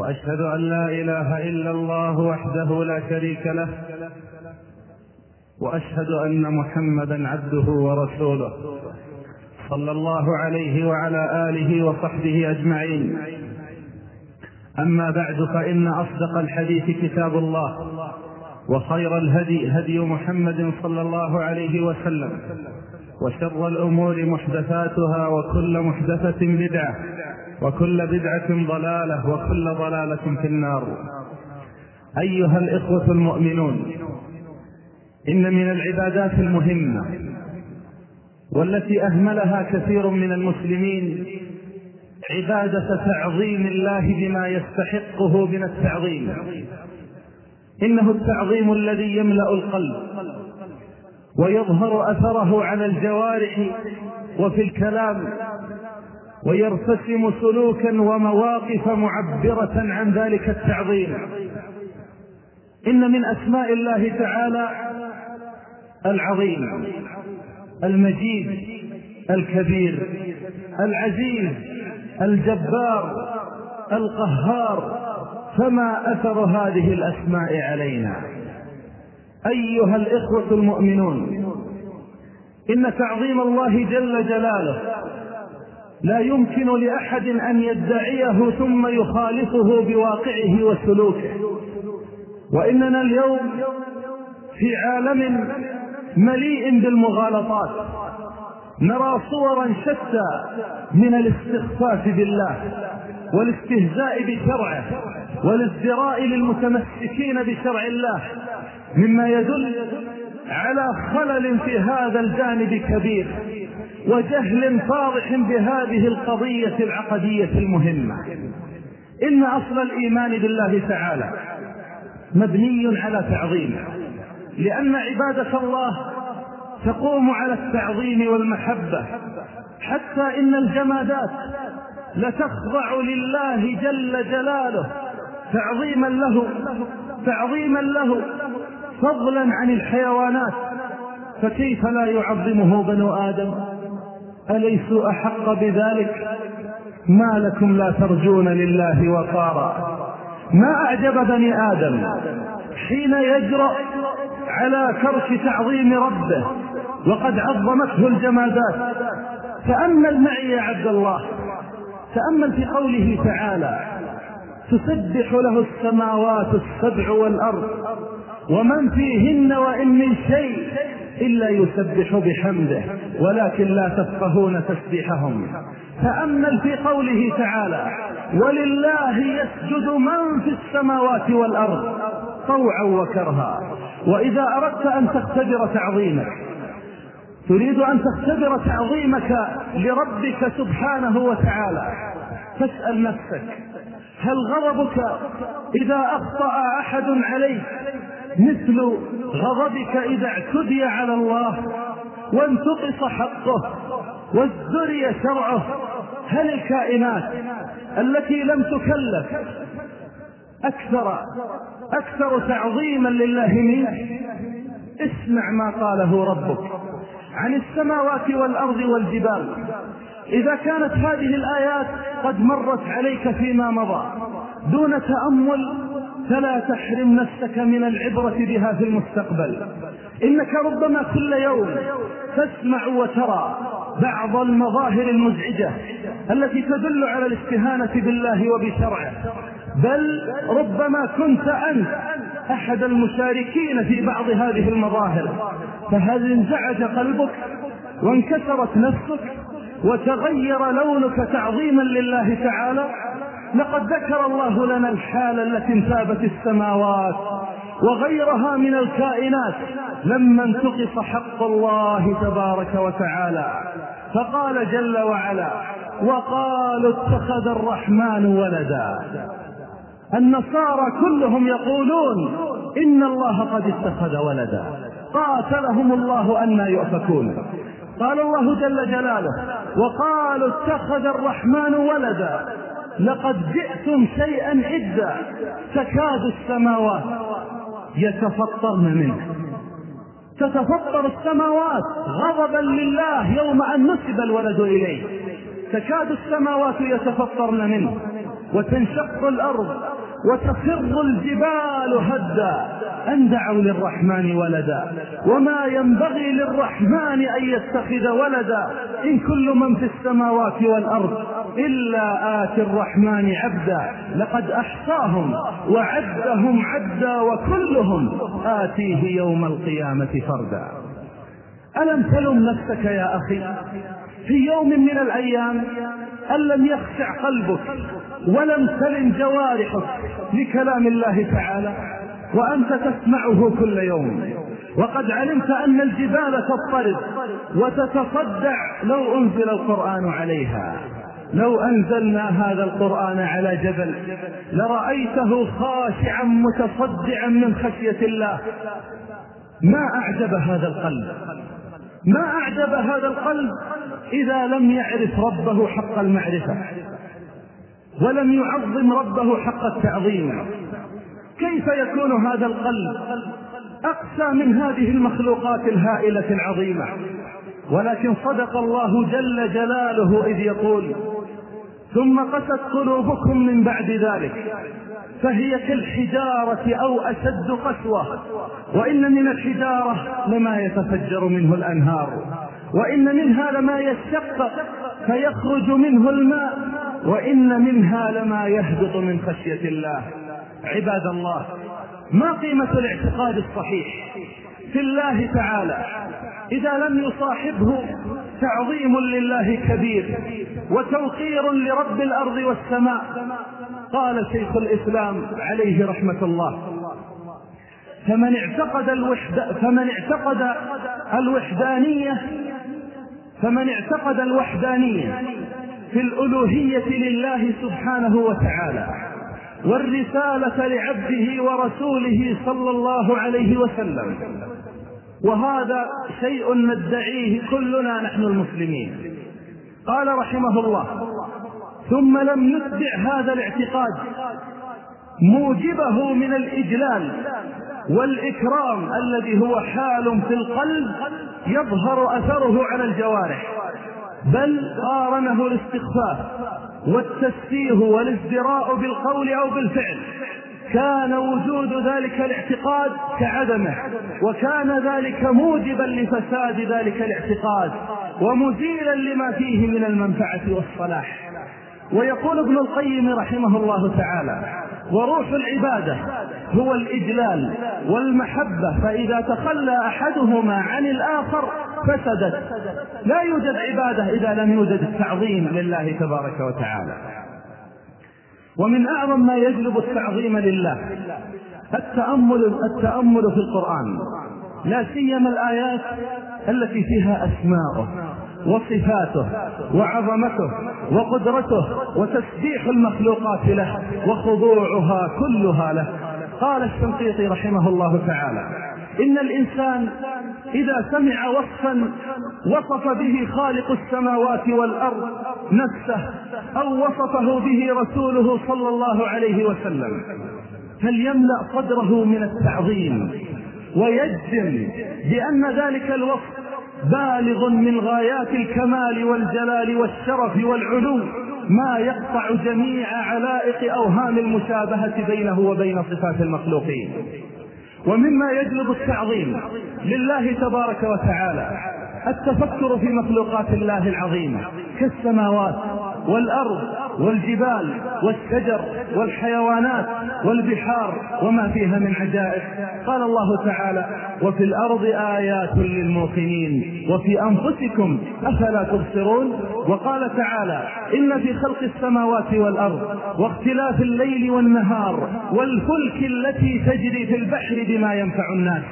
وأشهد أن لا إله إلا الله وحده لا شريك له وأشهد أن محمدا عبده ورسوله صلى الله عليه وعلى آله وصحبه أجمعين. أما بعد فإن أصدق الحديث كتاب الله. وخير الهدي هدي محمد صلى الله عليه وسلم وشر الأمور محدثاتها وكل محدثة بدعة وكل بدعة ضلالة وكل ضلالة في النار. أيها الإخوة المؤمنون إن من العبادات المهمة والتي أهملها كثير من المسلمين عبادة تعظيم الله بما يستحقه من التعظيم. إنه التعظيم الذي يملأ القلب ويظهر أثره على الجوارح وفي الكلام ويرتسم سلوكا ومواقف معبرة عن ذلك التعظيم. إن من أسماء الله تعالى العظيم المجيد الكبير العزيز الجبار القهار فما أثر هذه الأسماء علينا. أيها الإخوة المؤمنون إن تعظيم الله جل جلاله لا يمكن لأحد أن يدعيه ثم يخالفه بواقعه وسلوكه. وإننا اليوم في عالم مليء بالمغالطات نرى صورا شتى من الاستخفاف بالله. والاستهزاء بشرعه والازدراء للمتمسكين بشرع الله مما يدل على خلل في هذا الجانب كبير وجهل فاضح بهذه القضية العقدية المهمة. إن أصل الإيمان بالله تعالى مبني على تعظيمه لأن عبادة الله تقوم على التعظيم والمحبة حتى إن الجمادات لتخضع لله جل جلاله تعظيما له تعظيما له فضلا عن الحيوانات فكيف لا يعظمه بنو آدم؟ أليسوا أحق بذلك؟ ما لكم لا ترجون لله وقارا. ما أعجب بني آدم حين يجرأ على ترك تعظيم ربه وقد عظمته الجمادات. تأمل معي يا عبد الله تأمل في قوله تعالى تسبح له السماوات السبع والأرض ومن فيهن وإن من شيء إلا يسبح بحمده ولكن لا تفقهون تسبيحهم. تأمل في قوله تعالى ولله يسجد من في السماوات والأرض طوعا وكرها. وإذا أردت أن تختبر تعظيمك تريد أن تختبر تعظيمك لربك سبحانه وتعالى. فاسأل نفسك هل غضبك إذا أخطأ أحد عليك؟ مثل غضبك إذا اعتدي على الله وانتقص حقه وازدري شرعه. هل الكائنات التي لم تكلف أكثر أكثر تعظيما لله منك؟ اسمع ما قاله ربك. عن السماوات والأرض والجبال. إذا كانت هذه الآيات قد مرت عليك فيما مضى. دون تأمل فلا تحرم نفسك من العبرة بها في المستقبل. إنك ربما كل يوم تسمع وترى بعض المظاهر المزعجة التي تدل على الاستهانة بالله وبشرعه. بل ربما كنت أنت أحد المشاركين في بعض هذه المظاهر فهل انزعج قلبك وانكسرت نفسك وتغير لونك تعظيما لله تعالى؟ لقد ذكر الله لنا الحالة التي انتابت السماوات وغيرها من الكائنات لما انتقص حق الله تبارك وتعالى. فقال جل وعلا وقالوا اتخذ الرحمن ولدا. النصارى كلهم يقولون إن الله قد اتخذ ولدا. قاتلهم الله أن يؤفكون. قال الله جل جلاله وقالوا اتخذ الرحمن ولدا. لقد جئتم شيئا عدا تكاد السماوات يتفطرن منه. تتفطر السماوات غضبا لله يوم أن نسب الولد إليه. تكاد السماوات يتفطرن منه. وتنشق الأرض وتخر الجبال هدا أن دعوا للرحمن ولدا. وما ينبغي للرحمن أن يتخذ ولدا إن كل من في السماوات والأرض إلا آتي الرحمن عبدا. لقد أحصاهم وعدهم عدا وكلهم آتيه يوم القيامة فردا. ألم تلم نفسك يا أخي في يوم من الأيام أن لم يخشع قلبك ولم تلم جوارحك لكلام الله تعالى وأنت تسمعه كل يوم. وقد علمت أن الجبال تضطرب وتتصدع لو أنزل القرآن عليها. لو أنزلنا هذا القرآن على جبل لرأيته خاشعا متصدعا من خشية الله. ما أعجب هذا القلب؟ ما أعجب هذا القلب إذا لم يعرف ربه حق المعرفة؟ ولم يعظم ربه حق التعظيم. كيف يكون هذا القلب؟ أقسى من هذه المخلوقات الهائلة العظيمة. ولكن صدق الله جل جلاله إذ يقول ثم قست قلوبكم من بعد ذلك فهي كالحجارة أو أشد قسوة. وإن من الحجارة لما يتفجر منه الأنهار وإن منها لما يشقق فيخرج منه الماء. وإن منها لما يهبط من خشية الله. عباد الله ما قيمة الاعتقاد الصحيح في الله تعالى؟ إذا لم يصاحبه تعظيم لله كبير وتوقير لرب الأرض والسماء. قال شيخ الإسلام عليه رحمة الله فمن اعتقد الوحد فمن اعتقد الوحدانية فمن اعتقد الوحدانية في الألوهية لله سبحانه وتعالى والرسالة لعبده ورسوله صلى الله عليه وسلم. وهذا شيء ندعيه كلنا نحن المسلمين. قال رحمه الله ثم لم نتبع هذا الاعتقاد. موجبه من الإجلال والإكرام الذي هو حال في القلب يظهر أثره على الجوارح. بل قارنه الاستخفاف والتسفيه والازدراء بالقول أو بالفعل. كان وجود ذلك الاعتقاد كعدمه وكان ذلك موجبا لفساد ذلك الاعتقاد ومزيلا لما فيه من المنفعة والصلاح. ويقول ابن القيم رحمه الله تعالى وروح العبادة هو الإجلال والمحبة فإذا تخلى أحدهما عن الآخر فسدت. لا يوجد عبادة إذا لم يوجد التعظيم لله تبارك وتعالى. ومن أعظم ما يجلب التعظيم لله التأمل التأمل في القرآن. لا سيما الآيات التي فيها أسماؤه. وصفاته وعظمته وقدرته وتسبيح المخلوقات له وخضوعها كلها له. قال الشنقيطي رحمه الله تعالى إن الإنسان إذا سمع وصفا وصف به خالق السماوات والأرض نفسه أو وصفه به رسوله صلى الله عليه وسلم فليملأ صدره من التعظيم ويجزم بأن ذلك الوصف بالغ من غايات الكمال والجلال والشرف والعلو ما يقطع جميع علائق أوهام المشابهة بينه وبين صفات المخلوقين. ومما يجلب التعظيم لله تبارك وتعالى التفكر في مخلوقات الله العظيمة كالسماوات والأرض والجبال والشجر والحيوانات والبحار وما فيها من عجائب. قال الله تعالى وفي الأرض آيات للموقنين وفي أنفسكم أفلا تبصرون. وقال تعالى إن في خلق السماوات والأرض واختلاف الليل والنهار والفلك التي تجري في البحر بما ينفع الناس.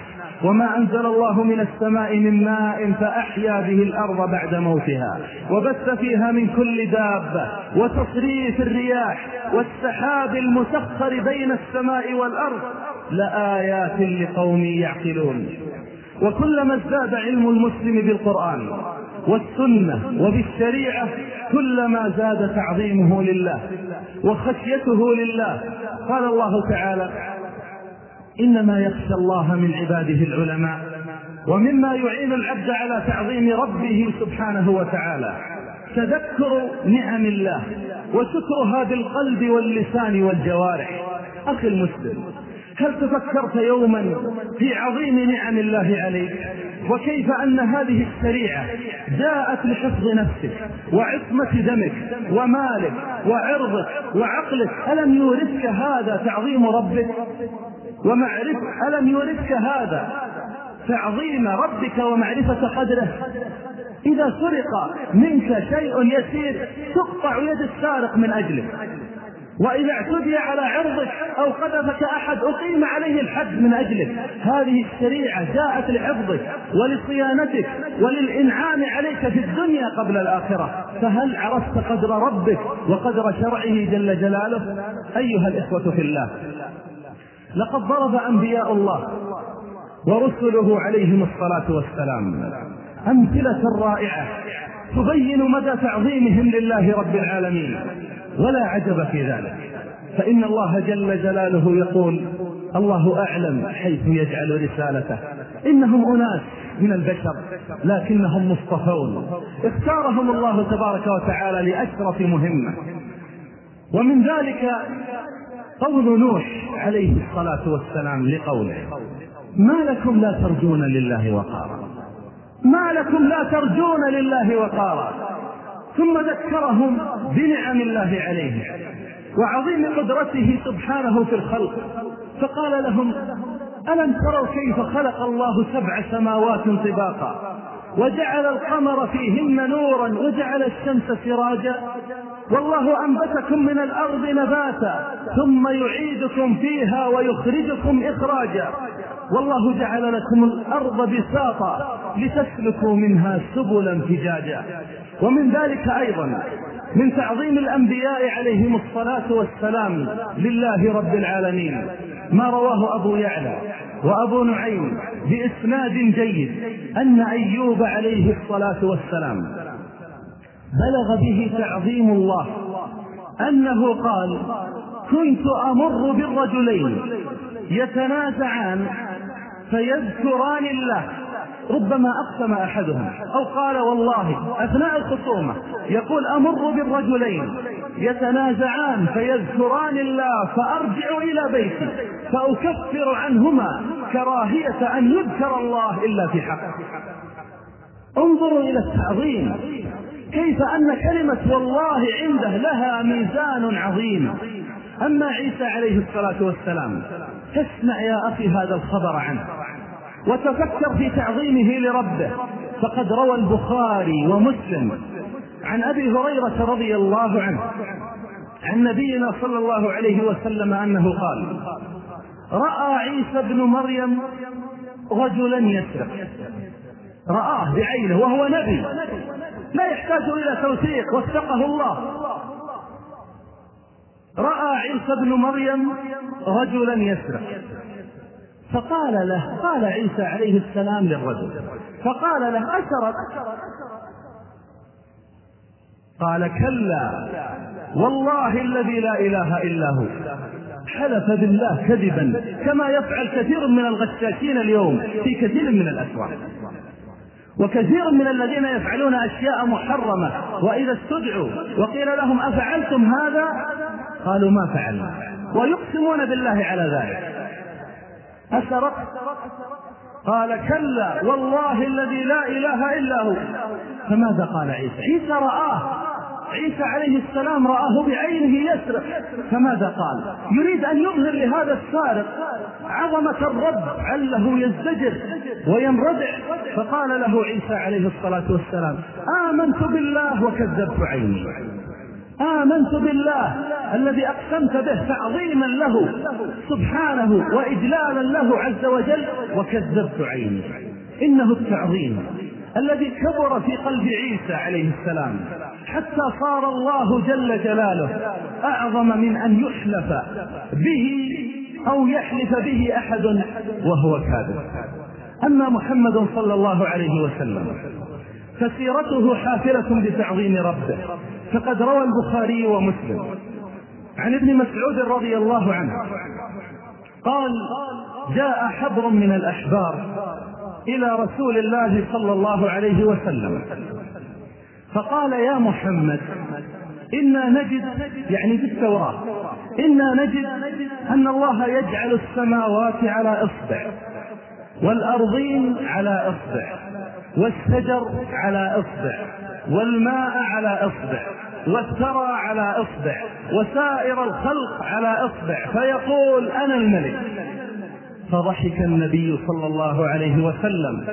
وما أنزل الله من السماء من ماء فأحيا به الأرض بعد موتها وبث فيها من كل دابة وتصريف الرياح والسحاب المسخر بين السماء والأرض لآيات لقوم يعقلون. وكلما ازداد علم المسلم بالقرآن والسنة وبالشريعة كلما زاد تعظيمه لله وخشيته لله. قال الله تعالى إنما يخشى الله من عباده العلماء ومما يعين العبد على تعظيم ربه سبحانه وتعالى. تذكر نعم الله وشكرها بالقلب واللسان والجوارح. أخي المسلم هل تفكرت يوما في عظيم نعم الله عليك؟ وكيف أن هذه الشريعة جاءت لحفظ نفسك وعصمة دمك ومالك وعرضك وعقلك؟ ألم يورثك هذا تعظيم ربك؟ ومعرفة ألم يورثك هذا؟ تعظيم ربك ومعرفة قدره. إذا سرق منك شيء يسير تقطع يد السارق من أجله. وإذا اعتدي على عرضك أو قذفك أحد أقيم عليه الحد من أجلك هذه الشريعة جاءت لحفظك ولصيانتك وللإنعام عليك في الدنيا قبل الآخرة. فهل عرفت قدر ربك وقدر شرعه جل جلاله؟ أيها الإخوة في الله. لقد ضرب أنبياء الله ورسله عليهم الصلاة والسلام. أمثلة رائعة تبين مدى تعظيمهم لله رب العالمين ولا عجب في ذلك. فإن الله جل جلاله يقول الله أعلم حيث يجعل رسالته. إنهم أناس من البشر لكنهم مصطفون. اختارهم الله تبارك وتعالى لأشرف مهمة. ومن ذلك قول نوح عليه الصلاة والسلام لقوله ما لكم لا ترجون لله وقارا. ما لكم لا ترجون لله وقارا. ثم ذكرهم بنعم الله عليهم وعظيم قدرته سبحانه في الخلق. فقال لهم ألم تروا كيف خلق الله سبع سماوات طباقا؟ وجعل القمر فيهن نورا وجعل الشمس سراجا؟ والله أنبتكم من الأرض نباتا ثم يعيدكم فيها ويخرجكم إخراجا. والله جعل لكم الأرض بساطا لتسلكوا منها سبلا فجاجا. ومن ذلك أيضا من تعظيم الأنبياء عليهم الصلاة والسلام لله رب العالمين. ما رواه أبو يعلى وأبو نعيم بإسناد جيد أن أيوب عليه الصلاة والسلام بلغ به تعظيم الله أنه قال كنت أمر بالرجلين يتنازعان فيذكران الله ربما أقسم أحدهم أو قال والله أثناء الخصومة يقول أمر بالرجلين يتنازعان فيذكران الله فأرجع إلى بيتي فأكفر عنهما كراهية أن يذكر الله إلا في حق. انظروا إلى التعظيم. كيف أن كلمة والله عنده لها ميزان عظيم. أما عيسى عليه الصلاة والسلام فاسمع يا أخي هذا الخبر عنه وتفكر في تعظيمه لربه. فقد روى البخاري ومسلم عن أبي هريرة رضي الله عنه عن نبينا صلى الله عليه وسلم أنه قال رأى عيسى ابن مريم رجلا يسرق. رآه بعينه وهو نبي. لا يحتاج إلى توثيق وثقه الله. رأى عيسى ابن مريم رجلا يسرق فقال له قال عيسى عليه السلام للرجل فقال له أسرق قال كلا. والله الذي لا إله إلا هو. حلف بالله كذبا كما يفعل كثير من الغشاشين اليوم في كثير من الأسواق. وكثير من الذين يفعلون أشياء محرمة. وإذا استدعوا وقيل لهم أفعلتم هذا؟ قالوا ما فعلنا. ويقسمون بالله على ذلك. أسرقت قال كلا والله الذي لا إله إلا هو. فماذا قال عيسى؟ عيسى رآه. عيسى عليه السلام رآه بعينه يسرق. فماذا قال؟ يريد أن يظهر لهذا السارق عظمة الرب عله يزدجر وينردع فقال له عيسى عليه الصلاة والسلام آمنت بالله وكذبت عيني. آمنت بالله الذي أقسمت به تعظيما له سبحانه وإجلالا له عز وجل وكذبت عيني. إنه التعظيم الذي كبر في قلب عيسى عليه السلام. حتى صار الله جل جلاله أعظم من أن يحلف به أو يحلف به أحد وهو كاذب. أما محمد صلى الله عليه وسلم فسيرته حافلة بتعظيم ربه فقد روى البخاري ومسلم. عن ابن مسعود رضي الله عنه قال جاء حبر من الأحبار إلى رسول الله صلى الله عليه وسلم. فقال يا محمد إنا نجد يعني في التوراة إنا نجد أن الله يجعل السماوات على إصبع والأرضين على إصبع والشجر على إصبع والماء على إصبع والثرى على إصبع وسائر الخلق على إصبع فيقول أنا الملك. فضحك النبي صلى الله عليه وسلم.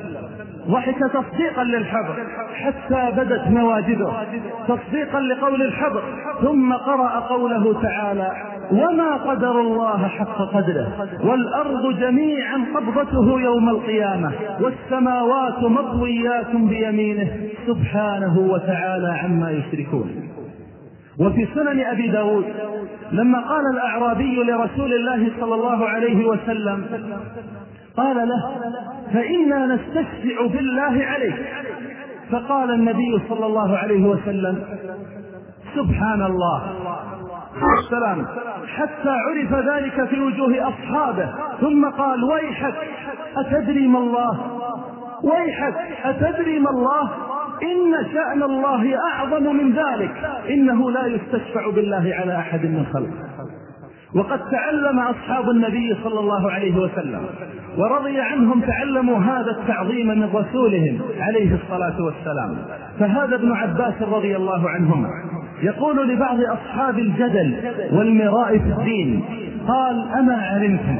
ضحك تصديقا للحبر حتى بدت نواجذه تصديقا لقول الحبر. ثم قرأ قوله تعالى وما قدر الله حق قدره والأرض جميعا قبضته يوم القيامة والسماوات مطويات بيمينه سبحانه وتعالى عما يشركون. وفي سنن أبي داود لما قال الأعرابي لرسول الله صلى الله عليه وسلم قال له فإنا نستشفع بالله عليك. فقال النبي صلى الله عليه وسلم سبحان الله. السلام. حتى عرف ذلك في وجوه أصحابه ثم قال ويحك أتدري ما الله؟ ويحك أتدري ما الله؟ إن شأن الله أعظم من ذلك. إنه لا يستشفع بالله على أحد من خلقه. وقد تعلم أصحاب النبي صلى الله عليه وسلم ورضي عنهم تعلموا هذا التعظيم من رسولهم عليه الصلاة والسلام. فهذا ابن عباس رضي الله عنهما يقول لبعض أصحاب الجدل والمراء في الدين قال أما علمتم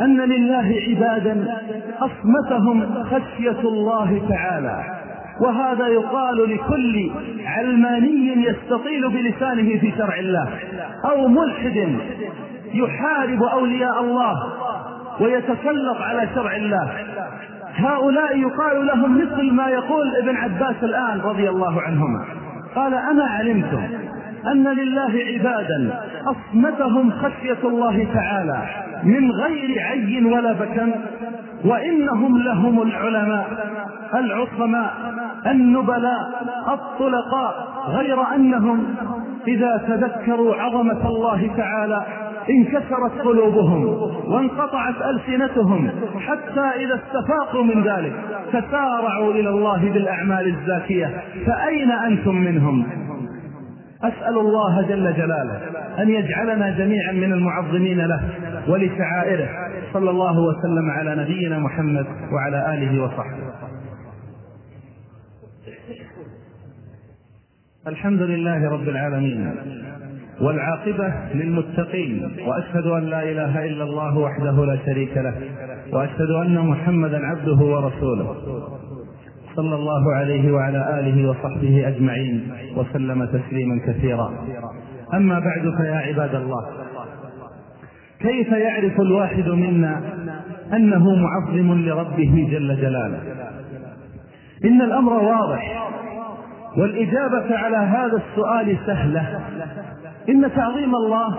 أن لله عبادا أصمتهم خشية الله تعالى وهذا يقال لكل علماني يستطيل بلسانه في شرع الله أو ملحد يحارب أولياء الله ويتسلط على شرع الله. هؤلاء يقال لهم مثل ما يقول ابن عباس الآن رضي الله عنهما. قال أما علمتم أن لله عبادا أصمتهم خشية الله تعالى من غير عي ولا بكم وإنهم لهم العلماء العصماء النبلاء الطلقاء غير أنهم إذا تذكروا عظمة الله تعالى انكسرت قلوبهم وانقطعت ألسنتهم حتى إذا استفاقوا من ذلك تسارعوا إلى الله بالأعمال الزاكية. فأين أنتم منهم؟ أسأل الله جل جلاله أن يجعلنا جميعا من المعظمين له ولشعائره. صلى الله وسلم على نبينا محمد وعلى آله وصحبه. الحمد لله رب العالمين والعاقبة للمتقين وأشهد أن لا إله إلا الله وحده لا شريك له وأشهد أن محمدا عبده ورسوله. صلى الله عليه وعلى آله وصحبه أجمعين وسلم تسليما كثيرا. أما بعد فيا عباد الله كيف يعرف الواحد منا أنه معظم لربه جل جلاله؟ إن الأمر واضح. والإجابة على هذا السؤال سهلة. إن تعظيم الله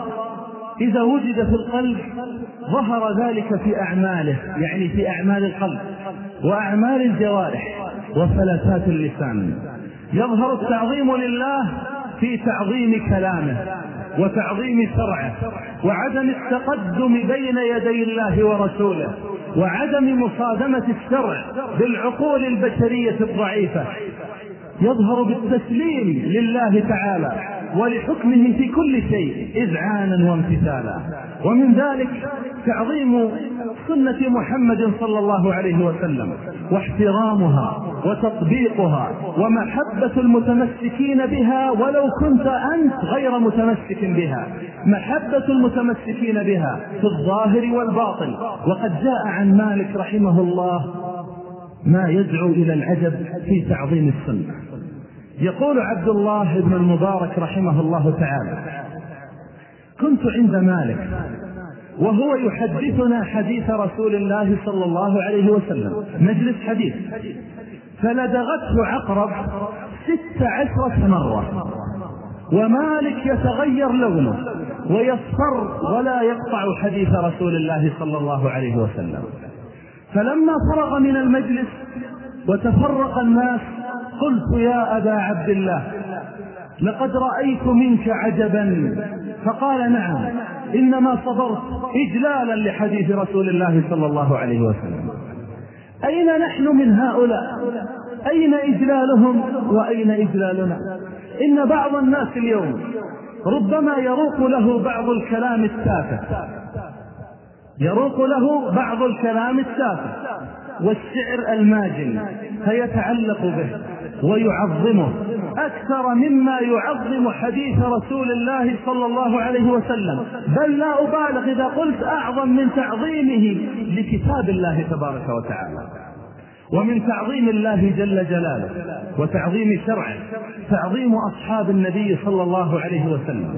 إذا وجد في القلب ظهر ذلك في أعماله يعني في أعمال القلب وأعمال الجوارح وفلتات اللسان. يظهر التعظيم لله في تعظيم كلامه وتعظيم شرعه وعدم التقدم بين يدي الله ورسوله وعدم مصادمة الشرع بالعقول البشرية الضعيفة. يظهر بالتسليم لله تعالى ولحكمه في كل شيء إذعانا وامتثالا. ومن ذلك تعظيم سنة محمد صلى الله عليه وسلم واحترامها وتطبيقها ومحبة المتمسكين بها ولو كنت أنت غير متمسك بها. محبة المتمسكين بها في الظاهر والباطن. وقد جاء عن مالك رحمه الله ما يدعو إلى العجب في تعظيم السنة. يقول عبد الله بن المبارك رحمه الله تعالى كنت عند مالك وهو يحدثنا حديث رسول الله صلى الله عليه وسلم مجلس حديث فلدغته عقرب ست عشرة مرة ومالك يتغير لونه ويصفر ولا يقطع حديث رسول الله صلى الله عليه وسلم فلما فرغ من المجلس وتفرق الناس قلت يا أبا عبد الله لقد رأيت منك عجبا. فقال نعم إنما صبرت إجلالا لحديث رسول الله صلى الله عليه وسلم. أين نحن من هؤلاء؟ أين إجلالهم؟ وأين إجلالنا؟ إن بعض الناس اليوم ربما يروق له بعض الكلام التافه. يروق له بعض الكلام التافه. والشعر الماجن فيتعلق به. ويعظمه أكثر مما يعظم حديث رسول الله صلى الله عليه وسلم. بل لا أبالغ إذا قلت أعظم من تعظيمه لكتاب الله تبارك وتعالى. ومن تعظيم الله جل جلاله وتعظيم شرعه تعظيم أصحاب النبي صلى الله عليه وسلم.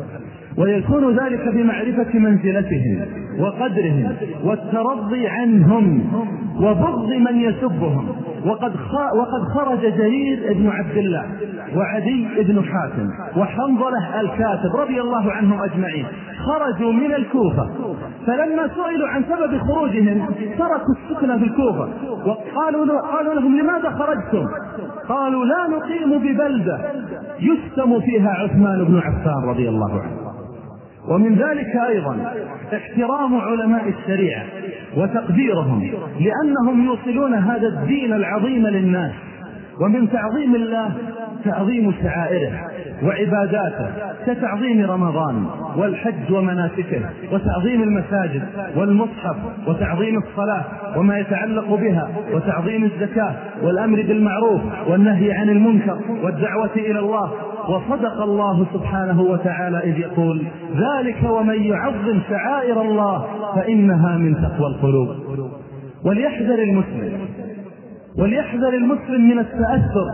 ويكون ذلك بمعرفة منزلتهم وقدرهم والترضي عنهم. وبغض من يسبهم. وقد وقد خرج جرير بن عبد الله وعدي بن حاتم وحنظلة الكاتب رضي الله عنهم أجمعين. خرجوا من الكوفة. فلما سئلوا عن سبب خروجهم تركوا السكن في الكوفة. وقالوا قالوا لهم لماذا خرجتم؟ قالوا لا نقيم ببلدة. يسلم فيها عثمان بن عفان رضي الله عنه. ومن ذلك أيضا احترام علماء الشريعة وتقديرهم لأنهم يوصلون هذا الدين العظيم للناس ومن تعظيم الله تعظيم شعائره وعباداته كتعظيم رمضان والحج ومناسكه وتعظيم المساجد والمصحف وتعظيم الصلاة وما يتعلق بها وتعظيم الزكاة والأمر بالمعروف والنهي عن المنكر والدعوة إلى الله وصدق الله سبحانه وتعالى إذ يقول ذلك ومن يعظم شعائر الله فإنها من تقوى القلوب. وليحذر المسلم وليحذر المسلم من التأثر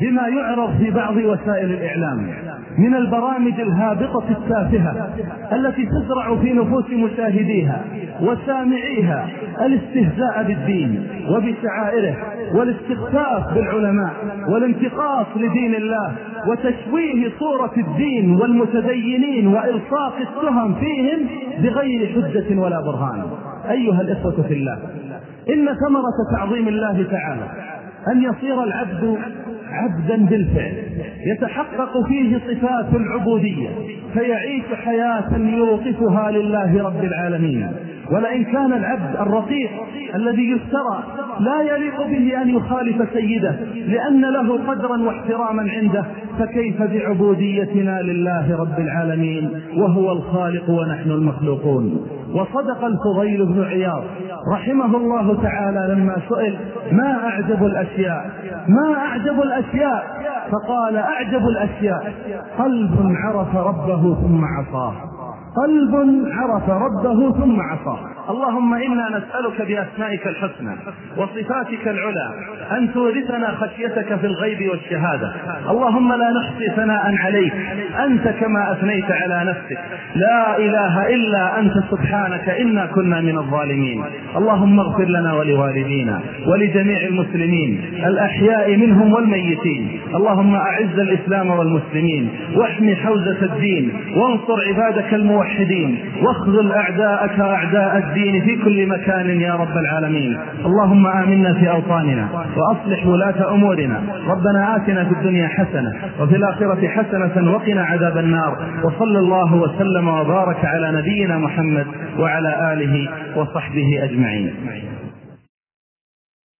بما يعرض في بعض وسائل الإعلام من البرامج الهابطة التافهة التي تزرع في نفوس مشاهديها وسامعيها الاستهزاء بالدين وبشعائره والاستخفاف بالعلماء والانتقاص لدين الله وتشويه صورة الدين والمتدينين وإلصاق التهم فيهم بغير حجة ولا برهان. أيها الإخوة في الله إن ثمرة تعظيم الله تعالى أن يصير العبد عبدا بالفعل. يتحقق فيه صفات العبودية فيعيش حياة يوقفها لله رب العالمين. ولئن كان العبد الرقيق الذي يسترى لا يليق به أن يخالف سيده لأن له قدرا واحتراما عنده فكيف بعبوديتنا لله رب العالمين؟ وهو الخالق ونحن المخلوقون. وصدق الفضيل بن عياض رحمه الله تعالى لما سئل ما أعجب الأشياء؟ ما أعجب الأشياء؟ فقال أعجب الأشياء. قلب عرف ربه ثم عصاه. قلب عرف ربه ثم عصاه. اللهم إنا نسألك بأسمائك الحسنى وصفاتك العلى أن تورثنا خشيتك في الغيب والشهادة. اللهم لا نحصي ثناء عليك. أنت كما أثنيت على نفسك. لا إله إلا أنت سبحانك إنا كنا من الظالمين. اللهم اغفر لنا ولوالدينا ولجميع المسلمين. الأحياء منهم والميتين. اللهم أعز الإسلام والمسلمين. واحمي حوزة الدين. وانصر عبادك الموحدين. واخذل أعداءك أعداء الدين الدين في كل مكان يا رب العالمين. اللهم آمنا في أوطاننا وأصلح ولاة أمورنا. ربنا آتنا في الدنيا حسنة وفي الآخرة حسنة وقنا عذاب النار. وصلى الله وسلم وبارك على نبينا محمد وعلى آله وصحبه أجمعين.